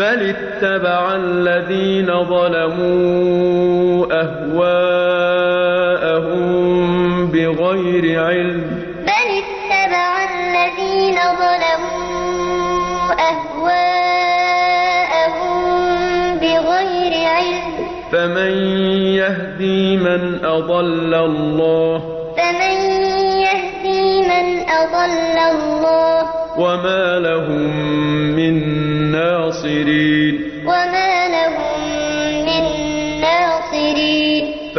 بل اتبع الذين ظلموا أهواءهم بغير علم بل اتبع الذين ظلموا أهواءهم بغير علم فمن يهدي من أضل الله فمن يهدي من أضل الله وما لهم الخاسرين وما